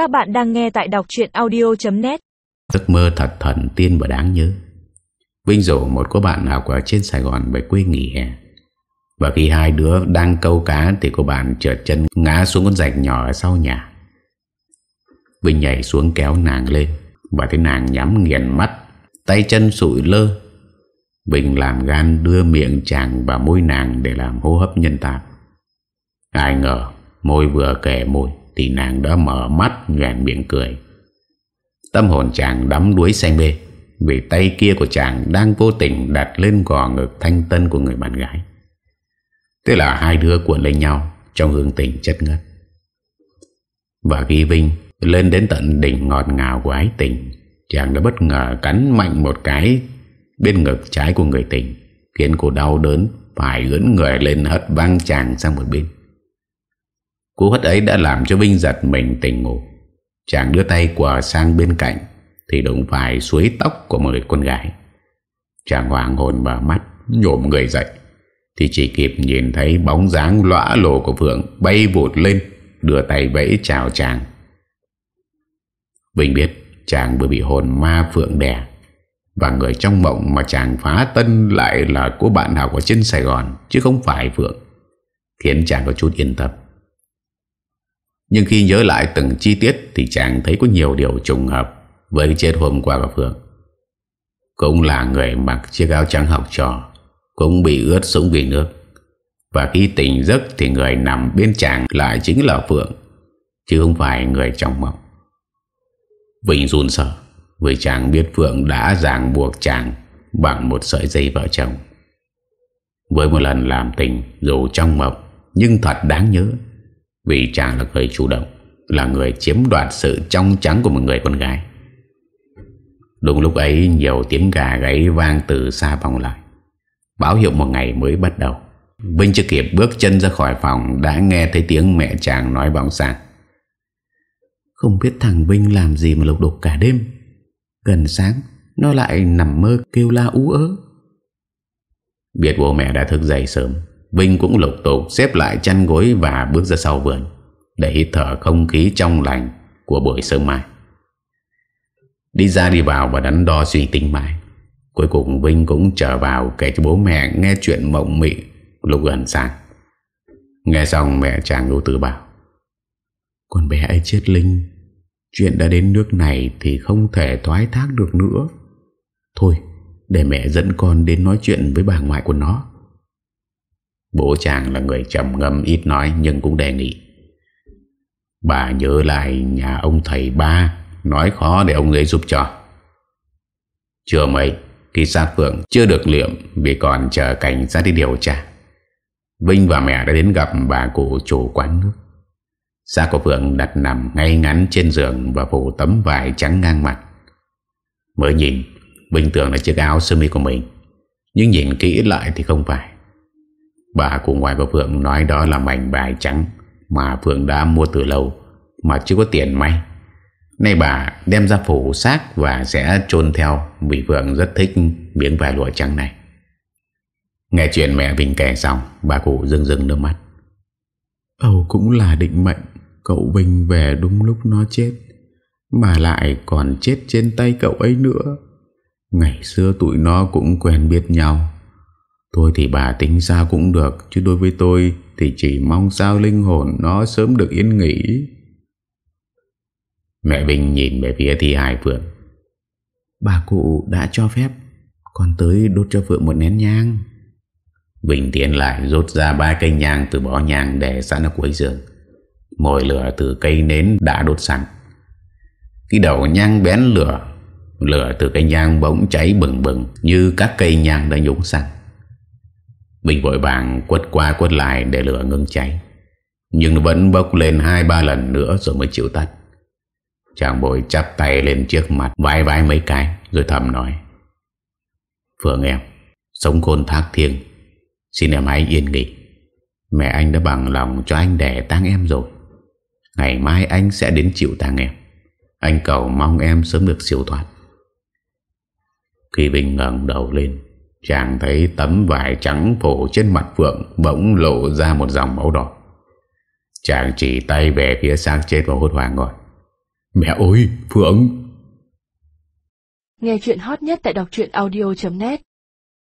Các bạn đang nghe tại đọc chuyện audio.net Giấc mơ thật thần tiên và đáng nhớ. Vinh rủ một cô bạn học ở trên Sài Gòn về quê nghỉ hè. Và khi hai đứa đang câu cá Thì cô bạn trượt chân ngã xuống con rạch nhỏ ở sau nhà. Vinh nhảy xuống kéo nàng lên Và thấy nàng nhắm nghiền mắt, Tay chân sụi lơ. Vinh làm gan đưa miệng chàng và môi nàng Để làm hô hấp nhân tạo. Ai ngờ môi vừa kề môi. Thì nàng đã mở mắt nhoàn miệng cười. Tâm hồn chàng đắm đuối say mê, Vì tay kia của chàng đang vô tình đặt lên gò ngực thanh tân của người bạn gái. Thế là hai đứa cuộn lên nhau Trong hương tình chất ngất. Và khi Vinh lên đến tận đỉnh ngọt ngào của ái tình, Chàng đã bất ngờ cắn mạnh một cái Bên ngực trái của người tình, Khiến cô đau đớn, Phải ướn người lên hất văng chàng sang một bên. Cú hất ấy đã làm cho Vinh giật mình tỉnh ngủ. Chàng đưa tay quờ sang bên cạnh, Thì đụng phải suối tóc của một người con gái. Chàng hoàng hồn mở mắt, Nhổm người dậy. Thì chỉ kịp nhìn thấy bóng dáng lõa lồ của Phượng Bay vụt lên, Đưa tay vẫy chào chàng. Vinh biết chàng vừa bị hồn ma Phượng đè, Và người trong mộng mà chàng phá tân lại là cô bạn học ở trên Sài Gòn, Chứ không phải Phượng, Khiến chàng có chút yên tâm nhưng khi nhớ lại từng chi tiết Thì chàng thấy có nhiều điều trùng hợp Với cái chết hôm qua của phượng Cũng là người mặc chiếc áo trắng học trò Cũng bị ướt sũng vì nước. Và khi tỉnh giấc Thì người nằm bên chàng lại chính là Phượng, Chứ không phải người trong mộng. Vinh run sợ, Vì chàng biết Phượng đã ràng buộc chàng Bằng một sợi dây vợ chồng. Với một lần làm tình Dù trong mộng, Nhưng thật đáng nhớ vì chàng là người chủ động Là người chiếm đoạt sự trong trắng của một người con gái. Đúng lúc ấy nhiều tiếng gà gáy vang từ xa vòng lại. Báo hiệu một ngày mới bắt đầu. Vinh chưa kịp bước chân ra khỏi phòng Đã nghe thấy tiếng mẹ chàng nói vọng sang. Không biết thằng Vinh làm gì mà lục đục cả đêm. Gần sáng Nó lại nằm mơ kêu la ú ớ. Biết bố mẹ đã thức dậy sớm Vinh cũng lục tục xếp lại chăn gối và bước ra sau vườn, để hít thở không khí trong lành của buổi sớm mai. Đi ra đi vào và đắn đo suy tính mãi. Cuối cùng Vinh cũng trở vào kể cho bố mẹ nghe chuyện mộng mị lúc gần sáng. Nghe xong mẹ chàng đô tử bảo, Con bé ấy chết linh, Chuyện đã đến nước này Thì không thể thoái thác được nữa Thôi, để mẹ dẫn con đến nói chuyện với bà ngoại của nó Bố chàng là người trầm ngâm ít nói nhưng cũng đề nghị. Bà nhớ lại nhà ông thầy ba nói khó để ông ấy giúp cho. Chưa mấy, khi sát phượng chưa được liệm vì còn chờ cảnh sát đi điều tra. Vinh và mẹ đã đến gặp bà cụ chủ quán nước. Xác của Phượng đặt nằm ngay ngắn trên giường và phủ tấm vải trắng ngang mặt. Mới nhìn, Vinh tưởng là chiếc áo sơ mi của mình. Nhưng nhìn kỹ lại thì không phải. Bà của ngoài của Phượng nói đó là mảnh bài trắng mà Phượng đã mua từ lâu mà chưa có tiền may. Nay bà đem ra phủ xác và sẽ chôn theo vì Phượng rất thích miếng vải lụa trắng này. Nghe chuyện mẹ Vinh kể xong, bà cụ rưng rưng nước mắt. Âu cũng là định mệnh, cậu Vinh về đúng lúc nó chết, mà lại còn chết trên tay cậu ấy nữa. Ngày xưa tụi nó cũng quen biết nhau Thôi thì bà tính sao cũng được Chứ đối với tôi Thì chỉ mong sao linh hồn nó sớm được yên nghỉ. Mẹ Bình nhìn về phía thi hài Phượng Bà cụ đã cho phép Còn tới đốt cho Phượng một nén nhang. Bình tiến lại rút ra ba cây nhang từ bó nhang để sẵn ở cuối giường. Mồi lửa từ cây nến đã đốt sẵn. Khi đầu nhang bén lửa Lửa từ cây nhang bỗng cháy bừng bừng Như các cây nhang đã nhúng sẵn Bình vội vàng quất qua quất lại để lửa ngưng cháy. Nhưng vẫn bốc lên hai ba lần nữa rồi mới chịu tắt. Chàng bồi chắp tay lên trước mặt, Vái vái mấy cái, Rồi thầm nói. Phượng em, Sống khôn thác thiêng. Xin em hãy yên nghỉ. Mẹ anh đã bằng lòng cho anh đẻ tang em rồi. Ngày mai anh sẽ đến chịu tang em. Anh cầu mong em sớm được siêu thoát. Khi Bình ngẩng đầu lên Chàng thấy tấm vải trắng phủ trên mặt Phượng bỗng lộ ra một dòng máu đỏ. Chàng chỉ tay về phía xác chết và hốt hoảng gọi. Mẹ ơi, Phượng Nghe chuyện hot nhất tại đọc audio.net